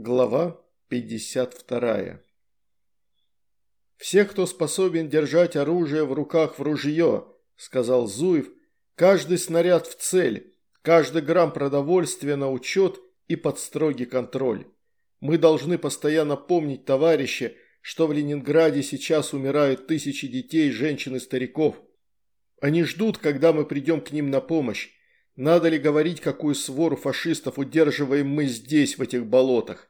Глава 52 «Все, кто способен держать оружие в руках в ружье», – сказал Зуев, – «каждый снаряд в цель, каждый грамм продовольствия на учет и под строгий контроль. Мы должны постоянно помнить, товарищи, что в Ленинграде сейчас умирают тысячи детей, женщин и стариков. Они ждут, когда мы придем к ним на помощь. Надо ли говорить, какую свору фашистов удерживаем мы здесь, в этих болотах?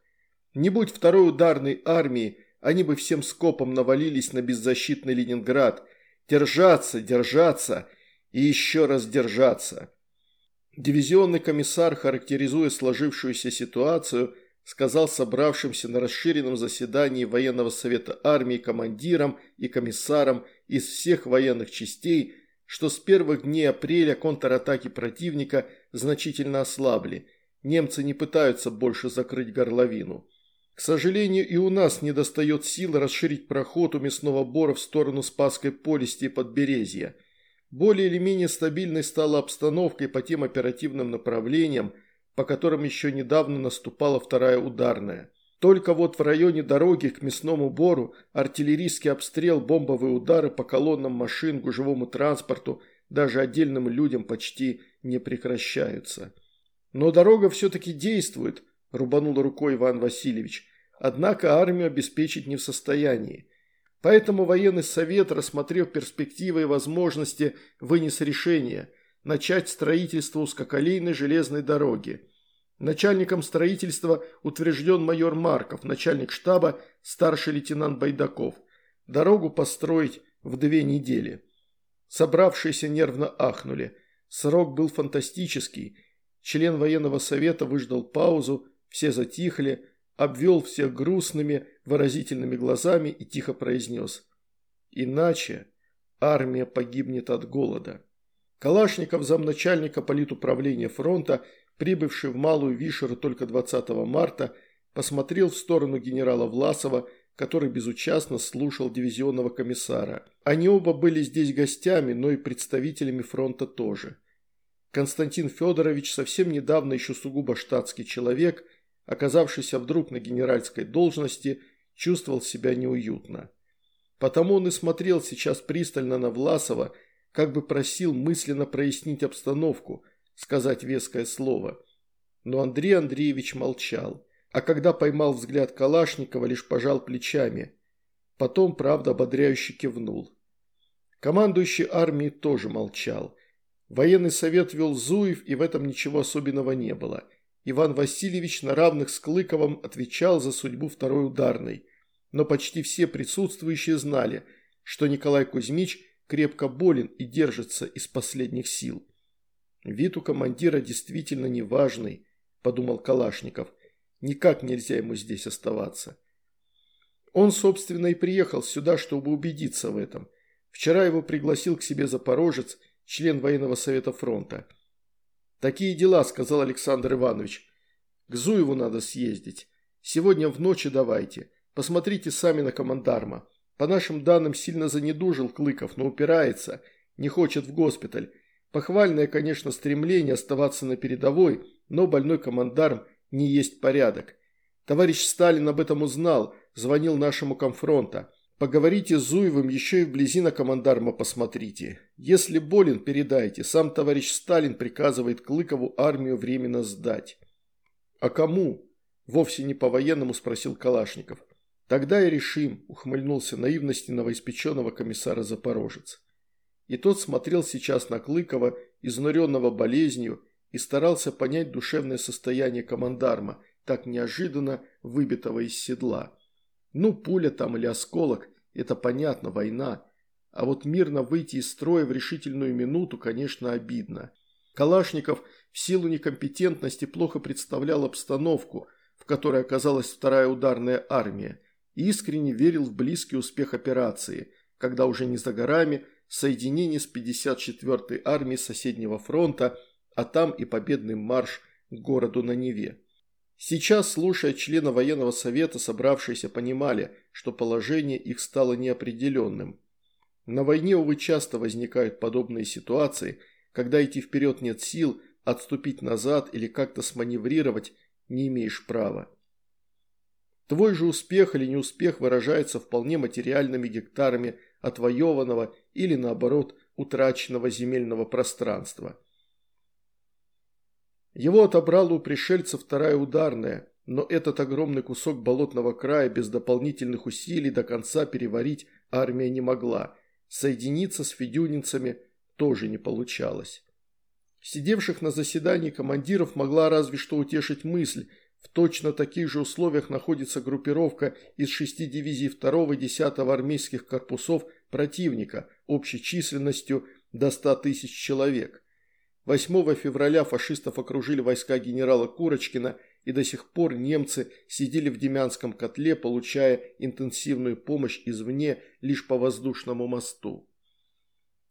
Не будь второй ударной армии, они бы всем скопом навалились на беззащитный Ленинград. Держаться, держаться и еще раз держаться. Дивизионный комиссар, характеризуя сложившуюся ситуацию, сказал собравшимся на расширенном заседании военного совета армии командирам и комиссарам из всех военных частей, что с первых дней апреля контратаки противника значительно ослабли. Немцы не пытаются больше закрыть горловину. К сожалению, и у нас недостает сил расширить проход у мясного бора в сторону Спасской полисти и Подберезья. Более или менее стабильной стала обстановка и по тем оперативным направлениям, по которым еще недавно наступала вторая ударная. Только вот в районе дороги к мясному бору артиллерийский обстрел, бомбовые удары по колоннам машин, гужевому транспорту, даже отдельным людям почти не прекращаются. Но дорога все-таки действует, рубанул рукой Иван Васильевич. Однако армию обеспечить не в состоянии. Поэтому военный совет, рассмотрев перспективы и возможности, вынес решение начать строительство узкоколейной железной дороги. Начальником строительства утвержден майор Марков, начальник штаба старший лейтенант Байдаков. Дорогу построить в две недели. Собравшиеся нервно ахнули. Срок был фантастический. Член военного совета выждал паузу, все затихли, обвел всех грустными, выразительными глазами и тихо произнес. «Иначе армия погибнет от голода». Калашников, замначальника политуправления фронта, прибывший в Малую Вишеру только 20 марта, посмотрел в сторону генерала Власова, который безучастно слушал дивизионного комиссара. Они оба были здесь гостями, но и представителями фронта тоже. Константин Федорович, совсем недавно еще сугубо штатский человек, оказавшийся вдруг на генеральской должности, чувствовал себя неуютно. Потому он и смотрел сейчас пристально на Власова, как бы просил мысленно прояснить обстановку – сказать веское слово. Но Андрей Андреевич молчал, а когда поймал взгляд Калашникова, лишь пожал плечами. Потом, правда, ободряюще кивнул. Командующий армией тоже молчал. Военный совет вел Зуев, и в этом ничего особенного не было. Иван Васильевич на равных с Клыковым отвечал за судьбу второй ударной. Но почти все присутствующие знали, что Николай Кузьмич крепко болен и держится из последних сил. «Вид у командира действительно неважный», – подумал Калашников. «Никак нельзя ему здесь оставаться». Он, собственно, и приехал сюда, чтобы убедиться в этом. Вчера его пригласил к себе Запорожец, член военного совета фронта. «Такие дела», – сказал Александр Иванович. «К Зуеву надо съездить. Сегодня в ночи давайте. Посмотрите сами на командарма. По нашим данным, сильно занедужил Клыков, но упирается, не хочет в госпиталь. Похвальное, конечно, стремление оставаться на передовой, но больной командарм не есть порядок. Товарищ Сталин об этом узнал, звонил нашему комфронта. Поговорите с Зуевым, еще и вблизи на командарма посмотрите. Если болен, передайте. Сам товарищ Сталин приказывает Клыкову армию временно сдать. А кому? Вовсе не по-военному спросил Калашников. Тогда и решим, ухмыльнулся наивности новоиспеченного комиссара Запорожец. И тот смотрел сейчас на Клыкова, изнуренного болезнью, и старался понять душевное состояние командарма, так неожиданно выбитого из седла. Ну, пуля там или осколок, это понятно, война. А вот мирно выйти из строя в решительную минуту, конечно, обидно. Калашников в силу некомпетентности плохо представлял обстановку, в которой оказалась вторая ударная армия, и искренне верил в близкий успех операции, когда уже не за горами – соединение с 54-й армией соседнего фронта, а там и победный марш к городу на Неве. Сейчас, слушая члена военного совета, собравшиеся понимали, что положение их стало неопределенным. На войне, увы, часто возникают подобные ситуации, когда идти вперед нет сил, отступить назад или как-то сманеврировать не имеешь права. Твой же успех или неуспех выражается вполне материальными гектарами отвоеванного или, наоборот, утраченного земельного пространства. Его отобрала у пришельцев вторая ударная, но этот огромный кусок болотного края без дополнительных усилий до конца переварить армия не могла. Соединиться с федюнинцами тоже не получалось. Сидевших на заседании командиров могла разве что утешить мысль, в точно таких же условиях находится группировка из шести дивизий 2 и 10 армейских корпусов противника общей численностью до 100 тысяч человек. 8 февраля фашистов окружили войска генерала Курочкина и до сих пор немцы сидели в Демянском котле, получая интенсивную помощь извне лишь по воздушному мосту.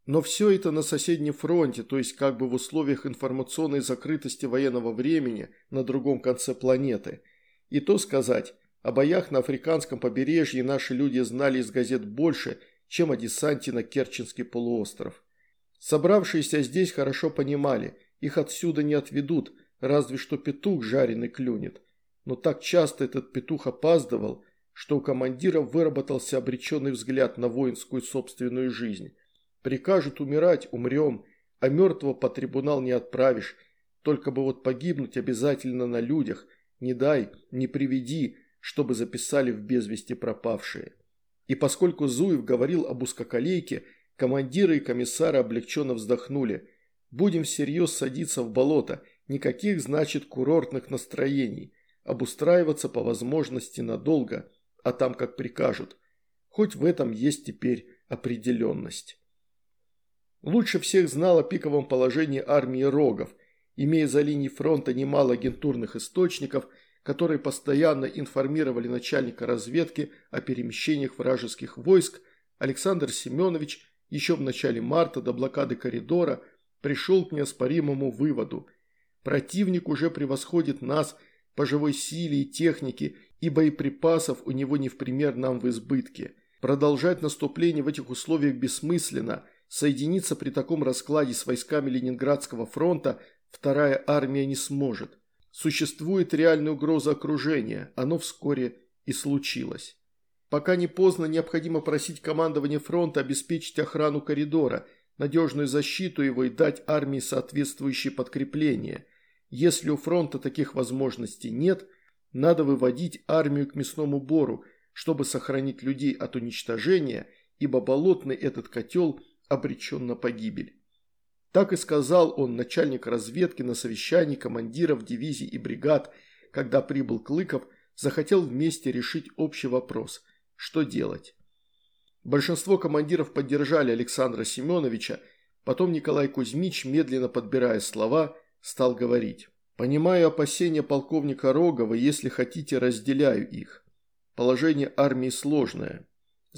Но все это на соседнем фронте, то есть как бы в условиях информационной закрытости военного времени на другом конце планеты. И то сказать, о боях на африканском побережье наши люди знали из газет больше, чем о десанте на Керченский полуостров. Собравшиеся здесь хорошо понимали, их отсюда не отведут, разве что петух жареный клюнет. Но так часто этот петух опаздывал, что у командиров выработался обреченный взгляд на воинскую собственную жизнь. Прикажут умирать – умрем, а мертвого по трибунал не отправишь. Только бы вот погибнуть обязательно на людях. Не дай, не приведи, чтобы записали в безвести пропавшие. И поскольку Зуев говорил об узкоколейке, командиры и комиссары облегченно вздохнули. Будем всерьез садиться в болото, никаких, значит, курортных настроений. Обустраиваться по возможности надолго, а там как прикажут. Хоть в этом есть теперь определенность. Лучше всех знал о пиковом положении армии Рогов, имея за линией фронта немало агентурных источников, которые постоянно информировали начальника разведки о перемещениях вражеских войск, Александр Семенович еще в начале марта до блокады коридора пришел к неоспоримому выводу. Противник уже превосходит нас по живой силе и технике, и боеприпасов у него не в пример нам в избытке. Продолжать наступление в этих условиях бессмысленно – Соединиться при таком раскладе с войсками Ленинградского фронта вторая армия не сможет. Существует реальная угроза окружения, оно вскоре и случилось. Пока не поздно, необходимо просить командование фронта обеспечить охрану коридора, надежную защиту его и дать армии соответствующие подкрепления. Если у фронта таких возможностей нет, надо выводить армию к мясному бору, чтобы сохранить людей от уничтожения, ибо болотный этот котел обречен на погибель. Так и сказал он начальник разведки на совещании командиров дивизий и бригад, когда прибыл Клыков, захотел вместе решить общий вопрос – что делать. Большинство командиров поддержали Александра Семеновича, потом Николай Кузьмич, медленно подбирая слова, стал говорить. «Понимаю опасения полковника Рогова, если хотите, разделяю их. Положение армии сложное.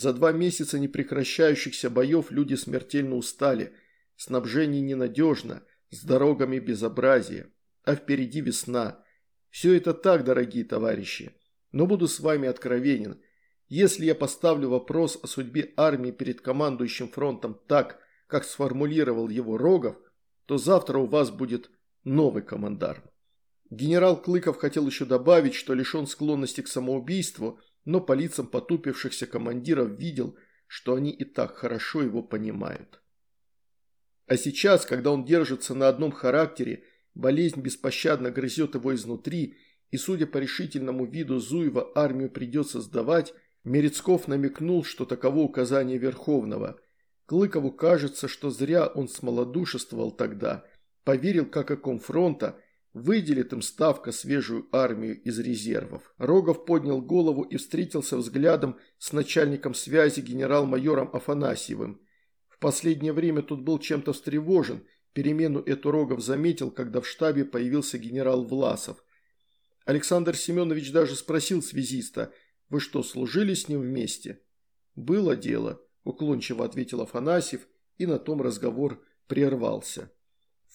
За два месяца непрекращающихся боев люди смертельно устали, снабжение ненадежно, с дорогами безобразие, а впереди весна. Все это так, дорогие товарищи. Но буду с вами откровенен. Если я поставлю вопрос о судьбе армии перед командующим фронтом так, как сформулировал его Рогов, то завтра у вас будет новый командарм. Генерал Клыков хотел еще добавить, что лишен склонности к самоубийству – но по лицам потупившихся командиров видел, что они и так хорошо его понимают. А сейчас, когда он держится на одном характере, болезнь беспощадно грызет его изнутри, и, судя по решительному виду Зуева, армию придется сдавать, Мерецков намекнул, что таково указание Верховного. Клыкову кажется, что зря он смолодушествовал тогда, поверил как о ком фронта – Выделит им ставка свежую армию из резервов. Рогов поднял голову и встретился взглядом с начальником связи генерал-майором Афанасьевым. В последнее время тут был чем-то встревожен. Перемену эту Рогов заметил, когда в штабе появился генерал Власов. Александр Семенович даже спросил связиста, «Вы что, служили с ним вместе?» «Было дело», – уклончиво ответил Афанасьев, и на том разговор прервался.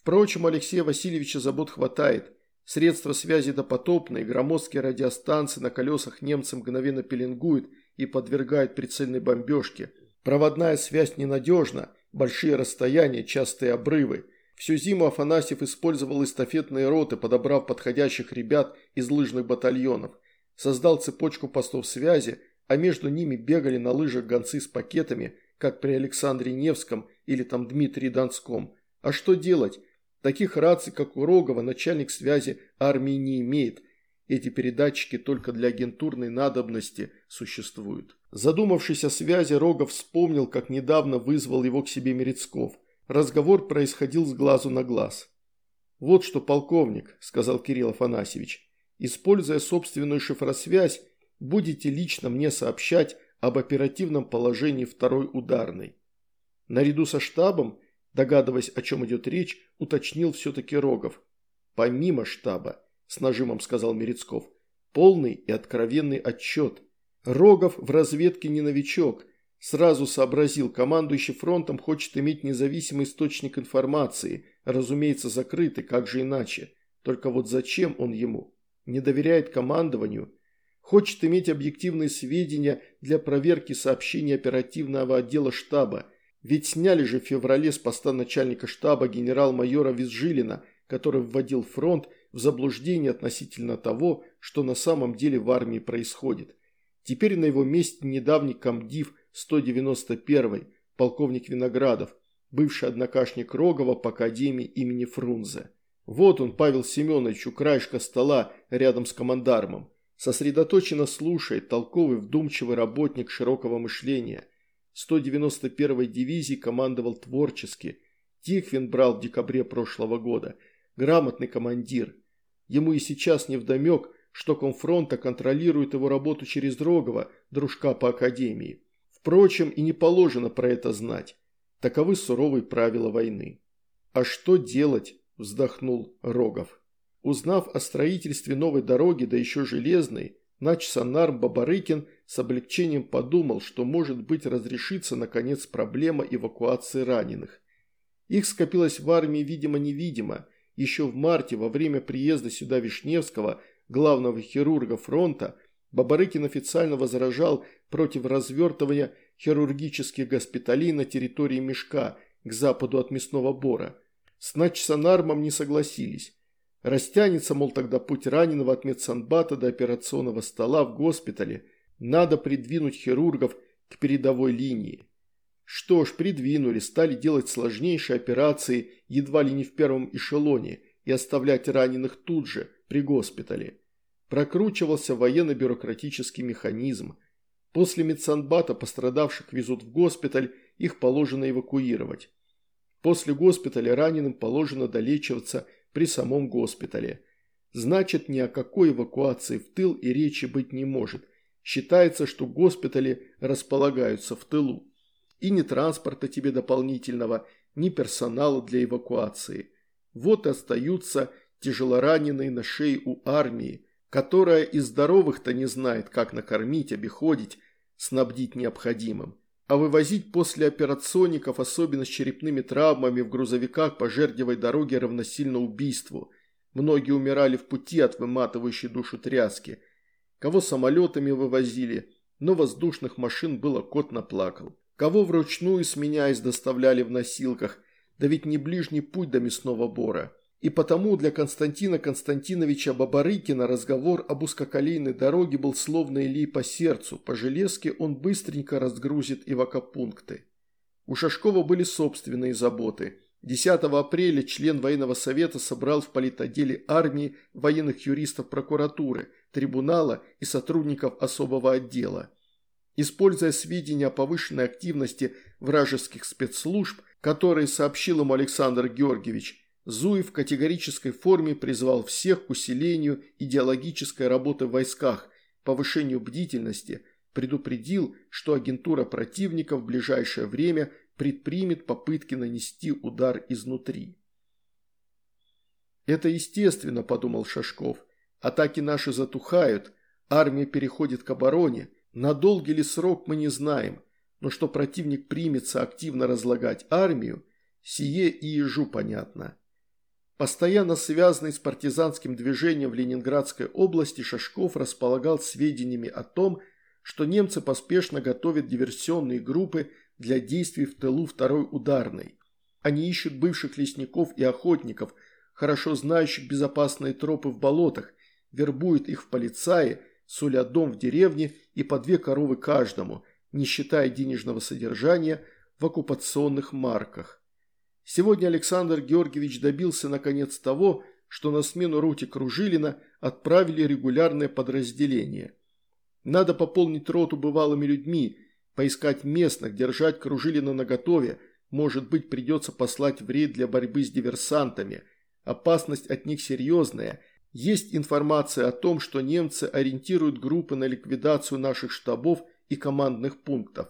Впрочем, Алексея Васильевича забот хватает. Средства связи допотопные, громоздкие радиостанции на колесах немцы мгновенно пеленгуют и подвергают прицельной бомбежке. Проводная связь ненадежна, большие расстояния, частые обрывы. Всю зиму Афанасьев использовал эстафетные роты, подобрав подходящих ребят из лыжных батальонов. создал цепочку постов связи, а между ними бегали на лыжах гонцы с пакетами, как при Александре Невском или там Дмитрии Донском. А что делать? Таких раций, как у Рогова, начальник связи армии не имеет. Эти передатчики только для агентурной надобности существуют. Задумавшись о связи, Рогов вспомнил, как недавно вызвал его к себе Мерецков. Разговор происходил с глазу на глаз. «Вот что, полковник», – сказал Кирилл Афанасьевич, – «используя собственную шифросвязь, будете лично мне сообщать об оперативном положении второй ударной». Наряду со штабом, догадываясь, о чем идет речь, уточнил все-таки Рогов. «Помимо штаба», – с нажимом сказал Мерецков, – «полный и откровенный отчет. Рогов в разведке не новичок». Сразу сообразил, командующий фронтом хочет иметь независимый источник информации, разумеется, закрытый, как же иначе. Только вот зачем он ему? Не доверяет командованию? Хочет иметь объективные сведения для проверки сообщений оперативного отдела штаба. Ведь сняли же в феврале с поста начальника штаба генерал-майора Визжилина, который вводил фронт в заблуждение относительно того, что на самом деле в армии происходит. Теперь на его месте недавний комдив – 191 полковник Виноградов, бывший однокашник Рогова по академии имени Фрунзе. Вот он, Павел Семенович, у краешка стола рядом с командармом. Сосредоточенно слушает, толковый, вдумчивый работник широкого мышления. 191-й дивизии командовал творчески. Тихвин брал в декабре прошлого года. Грамотный командир. Ему и сейчас не вдомек, что комфронта контролирует его работу через Рогова, дружка по академии. Впрочем, и не положено про это знать. Таковы суровые правила войны. «А что делать?» – вздохнул Рогов. Узнав о строительстве новой дороги, да еще железной, начсанарм Бабарыкин с облегчением подумал, что, может быть, разрешится, наконец, проблема эвакуации раненых. Их скопилось в армии видимо-невидимо. Еще в марте, во время приезда сюда Вишневского, главного хирурга фронта, Бабарыкин официально возражал против развертывания хирургических госпиталей на территории Мешка к западу от Мясного Бора. С Начсанармом не согласились. Растянется, мол, тогда путь раненого от медсанбата до операционного стола в госпитале. Надо придвинуть хирургов к передовой линии. Что ж, придвинули, стали делать сложнейшие операции едва ли не в первом эшелоне и оставлять раненых тут же, при госпитале прокручивался военно-бюрократический механизм. После медсанбата пострадавших везут в госпиталь, их положено эвакуировать. После госпиталя раненым положено долечиваться при самом госпитале. Значит, ни о какой эвакуации в тыл и речи быть не может. Считается, что госпитали располагаются в тылу. И ни транспорта тебе дополнительного, ни персонала для эвакуации. Вот и остаются тяжелораненые на шее у армии, которая и здоровых-то не знает, как накормить, обиходить, снабдить необходимым. А вывозить после операционников, особенно с черепными травмами, в грузовиках по жердевой дороге равносильно убийству. Многие умирали в пути от выматывающей душу тряски. Кого самолетами вывозили, но воздушных машин было кот наплакал. Кого вручную, сменяясь, доставляли в носилках, да ведь не ближний путь до мясного бора. И потому для Константина Константиновича Бабарыкина разговор об узкоколейной дороге был словно Ильи по сердцу, по железке он быстренько разгрузит эвакопункты. У Шашкова были собственные заботы. 10 апреля член военного совета собрал в политотделе армии военных юристов прокуратуры, трибунала и сотрудников особого отдела. Используя сведения о повышенной активности вражеских спецслужб, которые сообщил ему Александр Георгиевич, Зуев в категорической форме призвал всех к усилению идеологической работы в войсках, повышению бдительности, предупредил, что агентура противника в ближайшее время предпримет попытки нанести удар изнутри. «Это естественно», – подумал Шашков. «Атаки наши затухают, армия переходит к обороне. На долгий ли срок мы не знаем, но что противник примется активно разлагать армию, сие и ежу понятно». Постоянно связанный с партизанским движением в Ленинградской области, Шашков располагал сведениями о том, что немцы поспешно готовят диверсионные группы для действий в тылу второй ударной. Они ищут бывших лесников и охотников, хорошо знающих безопасные тропы в болотах, вербуют их в полицаи, суля дом в деревне и по две коровы каждому, не считая денежного содержания в оккупационных марках. Сегодня Александр Георгиевич добился наконец того, что на смену роте Кружилина отправили регулярное подразделение. Надо пополнить роту бывалыми людьми, поискать местных, держать Кружилина наготове, может быть придется послать в рейд для борьбы с диверсантами. Опасность от них серьезная. Есть информация о том, что немцы ориентируют группы на ликвидацию наших штабов и командных пунктов.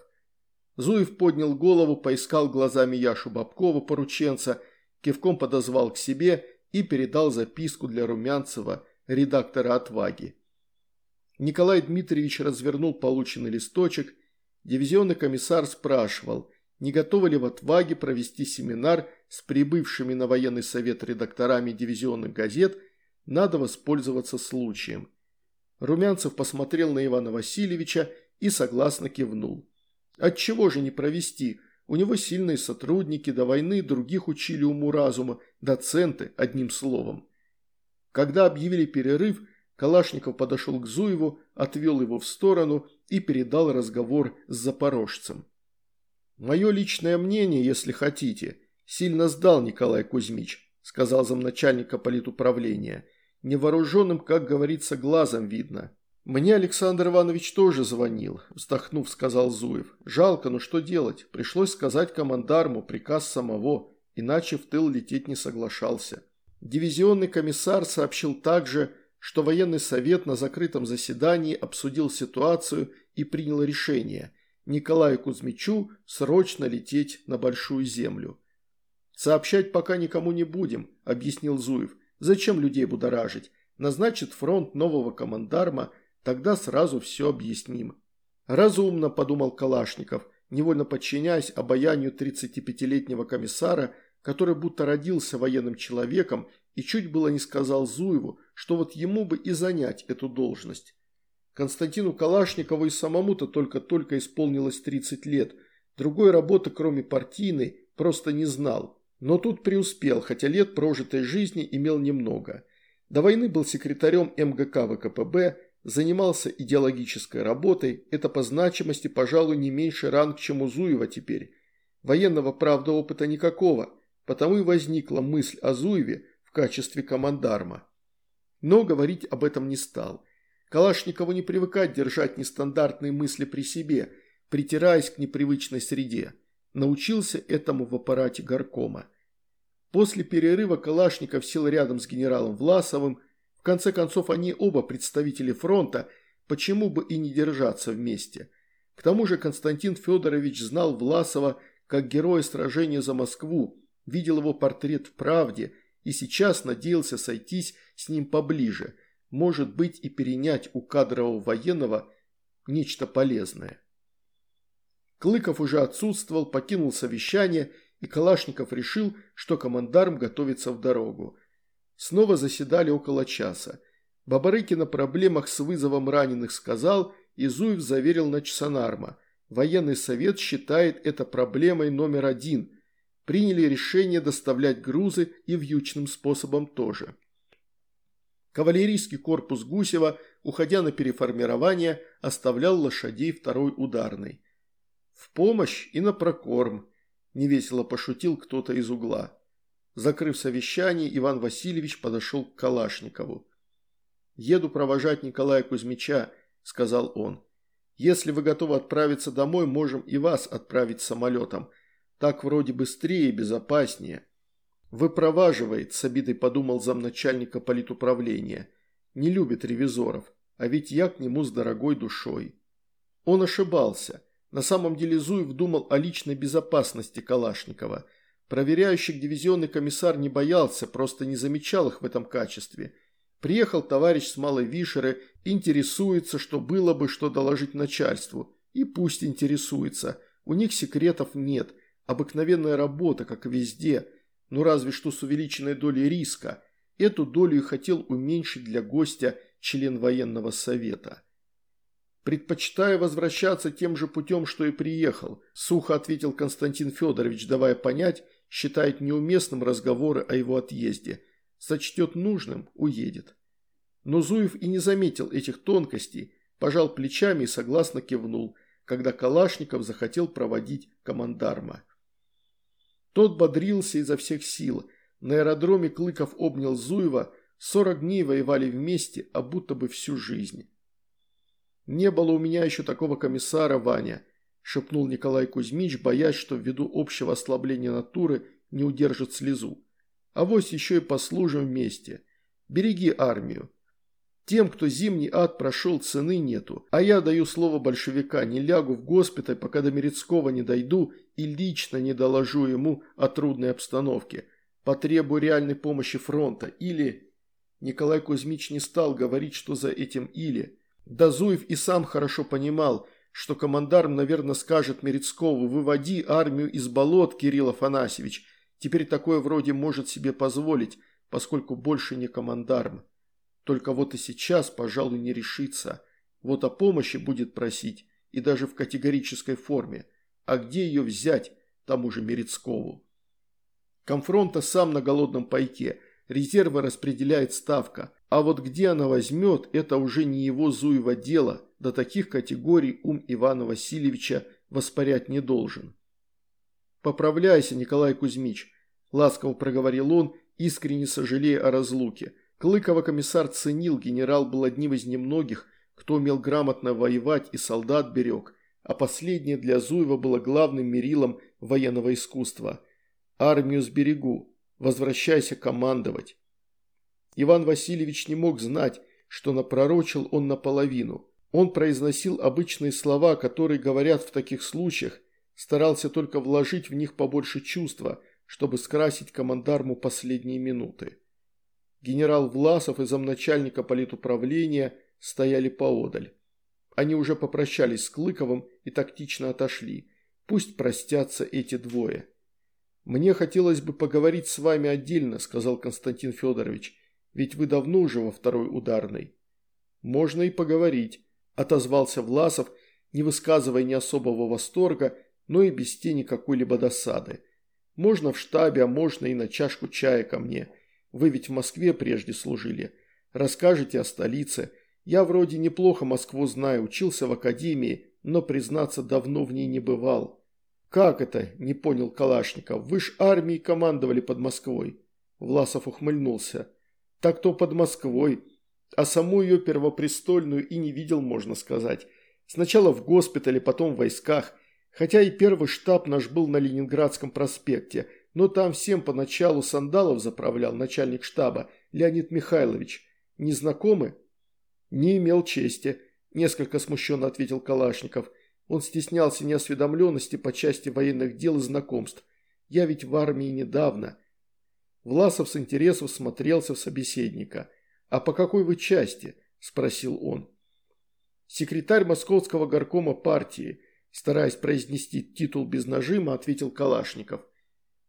Зуев поднял голову, поискал глазами Яшу Бабкова, порученца, кивком подозвал к себе и передал записку для Румянцева, редактора «Отваги». Николай Дмитриевич развернул полученный листочек. Дивизионный комиссар спрашивал, не готовы ли в «Отваге» провести семинар с прибывшими на военный совет редакторами дивизионных газет, надо воспользоваться случаем. Румянцев посмотрел на Ивана Васильевича и согласно кивнул. Отчего же не провести? У него сильные сотрудники, до войны других учили уму-разума, доценты, одним словом. Когда объявили перерыв, Калашников подошел к Зуеву, отвел его в сторону и передал разговор с запорожцем. «Мое личное мнение, если хотите, сильно сдал Николай Кузьмич», сказал замначальника политуправления. «Невооруженным, как говорится, глазом видно. «Мне Александр Иванович тоже звонил», – вздохнув, сказал Зуев. «Жалко, но что делать? Пришлось сказать командарму приказ самого, иначе в тыл лететь не соглашался». Дивизионный комиссар сообщил также, что военный совет на закрытом заседании обсудил ситуацию и принял решение Николаю Кузьмичу срочно лететь на Большую Землю. «Сообщать пока никому не будем», – объяснил Зуев. «Зачем людей будоражить? Назначит фронт нового командарма – Тогда сразу все объясним. Разумно, подумал Калашников, невольно подчиняясь обаянию 35-летнего комиссара, который будто родился военным человеком и чуть было не сказал Зуеву, что вот ему бы и занять эту должность. Константину Калашникову и самому-то только-только исполнилось 30 лет, другой работы, кроме партийной, просто не знал. Но тут преуспел, хотя лет прожитой жизни имел немного. До войны был секретарем МГК ВКПБ, занимался идеологической работой, это по значимости, пожалуй, не меньше ранг, чем у Зуева теперь. Военного, правда, опыта никакого, потому и возникла мысль о Зуеве качестве командарма. Но говорить об этом не стал. Калашникову не привыкать держать нестандартные мысли при себе, притираясь к непривычной среде. Научился этому в аппарате горкома. После перерыва Калашников сел рядом с генералом Власовым, конце концов, они оба представители фронта, почему бы и не держаться вместе. К тому же Константин Федорович знал Власова как героя сражения за Москву, видел его портрет в «Правде» и сейчас надеялся сойтись с ним поближе, может быть и перенять у кадрового военного нечто полезное. Клыков уже отсутствовал, покинул совещание, и Калашников решил, что командарм готовится в дорогу. Снова заседали около часа. Бабарыкин о проблемах с вызовом раненых сказал, и Зуев заверил Начсонарма. Военный совет считает это проблемой номер один. Приняли решение доставлять грузы и вьючным способом тоже. Кавалерийский корпус Гусева, уходя на переформирование, оставлял лошадей второй ударной. «В помощь и на прокорм», – невесело пошутил кто-то из угла. Закрыв совещание, Иван Васильевич подошел к Калашникову. «Еду провожать Николая Кузьмича», – сказал он. «Если вы готовы отправиться домой, можем и вас отправить самолетом. Так вроде быстрее и безопаснее». «Выпроваживает», – с обидой подумал замначальника политуправления. «Не любит ревизоров, а ведь я к нему с дорогой душой». Он ошибался. На самом деле Зуев думал о личной безопасности Калашникова – Проверяющих дивизионный комиссар не боялся, просто не замечал их в этом качестве. Приехал товарищ с Малой Вишеры, интересуется, что было бы, что доложить начальству. И пусть интересуется. У них секретов нет. Обыкновенная работа, как везде. Ну разве что с увеличенной долей риска. Эту долю и хотел уменьшить для гостя член военного совета. «Предпочитаю возвращаться тем же путем, что и приехал», – сухо ответил Константин Федорович, давая понять, считает неуместным разговоры о его отъезде. Сочтет нужным – уедет. Но Зуев и не заметил этих тонкостей, пожал плечами и согласно кивнул, когда Калашников захотел проводить командарма. Тот бодрился изо всех сил. На аэродроме Клыков обнял Зуева, сорок дней воевали вместе, а будто бы всю жизнь. «Не было у меня еще такого комиссара, Ваня», – шепнул Николай Кузьмич, боясь, что ввиду общего ослабления натуры не удержит слезу. А «Авось еще и послужим вместе. Береги армию. Тем, кто зимний ад прошел, цены нету. А я даю слово большевика, не лягу в госпиталь, пока до Мерецкого не дойду и лично не доложу ему о трудной обстановке. Потребую реальной помощи фронта. Или...» Николай Кузьмич не стал говорить, что за этим «или». Дазуев и сам хорошо понимал, что командарм, наверное, скажет Мерецкову «Выводи армию из болот, Кирилл Афанасьевич». Теперь такое вроде может себе позволить, поскольку больше не командарм. Только вот и сейчас, пожалуй, не решится. Вот о помощи будет просить, и даже в категорической форме. А где ее взять тому же Мерецкову? Комфронта сам на голодном пайке, резервы распределяет ставка. А вот где она возьмет, это уже не его Зуева дело, до таких категорий ум Ивана Васильевича воспарять не должен. «Поправляйся, Николай Кузьмич», – ласково проговорил он, искренне сожалея о разлуке. Клыкова комиссар ценил, генерал был одним из немногих, кто умел грамотно воевать и солдат берег, а последнее для Зуева было главным мерилом военного искусства. «Армию сберегу, возвращайся командовать». Иван Васильевич не мог знать, что напророчил он наполовину. Он произносил обычные слова, которые говорят в таких случаях, старался только вложить в них побольше чувства, чтобы скрасить командарму последние минуты. Генерал Власов и замначальника политуправления стояли поодаль. Они уже попрощались с Клыковым и тактично отошли. Пусть простятся эти двое. «Мне хотелось бы поговорить с вами отдельно», – сказал Константин Федорович. Ведь вы давно уже во второй ударной». «Можно и поговорить», – отозвался Власов, не высказывая ни особого восторга, но и без тени какой-либо досады. «Можно в штабе, а можно и на чашку чая ко мне. Вы ведь в Москве прежде служили. Расскажете о столице. Я вроде неплохо Москву знаю, учился в академии, но, признаться, давно в ней не бывал». «Как это?» – не понял Калашников. «Вы ж армией командовали под Москвой». Власов ухмыльнулся так то под Москвой, а саму ее первопрестольную и не видел, можно сказать. Сначала в госпитале, потом в войсках, хотя и первый штаб наш был на Ленинградском проспекте, но там всем поначалу Сандалов заправлял начальник штаба, Леонид Михайлович. Не знакомы? Не имел чести, несколько смущенно ответил Калашников. Он стеснялся неосведомленности по части военных дел и знакомств. Я ведь в армии недавно. Власов с интересом смотрелся в собеседника. «А по какой вы части?» – спросил он. Секретарь московского горкома партии, стараясь произнести титул без нажима, ответил Калашников.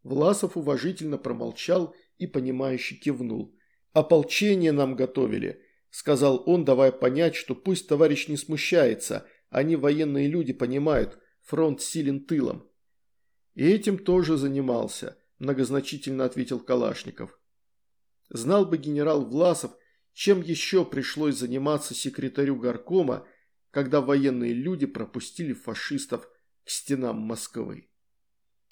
Власов уважительно промолчал и, понимающе кивнул. «Ополчение нам готовили», – сказал он, давая понять, что пусть товарищ не смущается, они военные люди понимают, фронт силен тылом. И этим тоже занимался –– многозначительно ответил Калашников. Знал бы генерал Власов, чем еще пришлось заниматься секретарю горкома, когда военные люди пропустили фашистов к стенам Москвы.